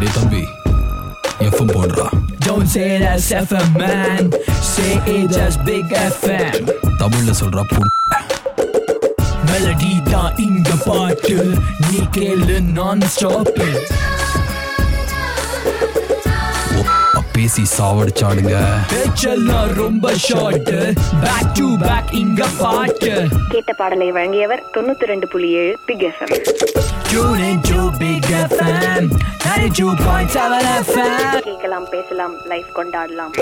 டே தம்பி எஃப்எம் போடுறா. Don't say that's FM, man. Say it just Big FM. தமிழ்ல சொல்றா பு மெலடி தான் இங்க பாட்டு. நீ கேளு நான் ஸ்டாப் பேசி சாவடிச்சாடுங்க பேச்செல்லாம் ரொம்ப ஷார்ட் பேக் டு பேக் இங்க பாட்டு. கேட்ட பாடலை வழங்கியவர் தொண்ணூத்தி ரெண்டு புள்ளி ஏழு Big FM Tune into Big FM 92.7 FM கேட்கலாம் பேசலாம் லைஃப் கொண்டாடலாம்.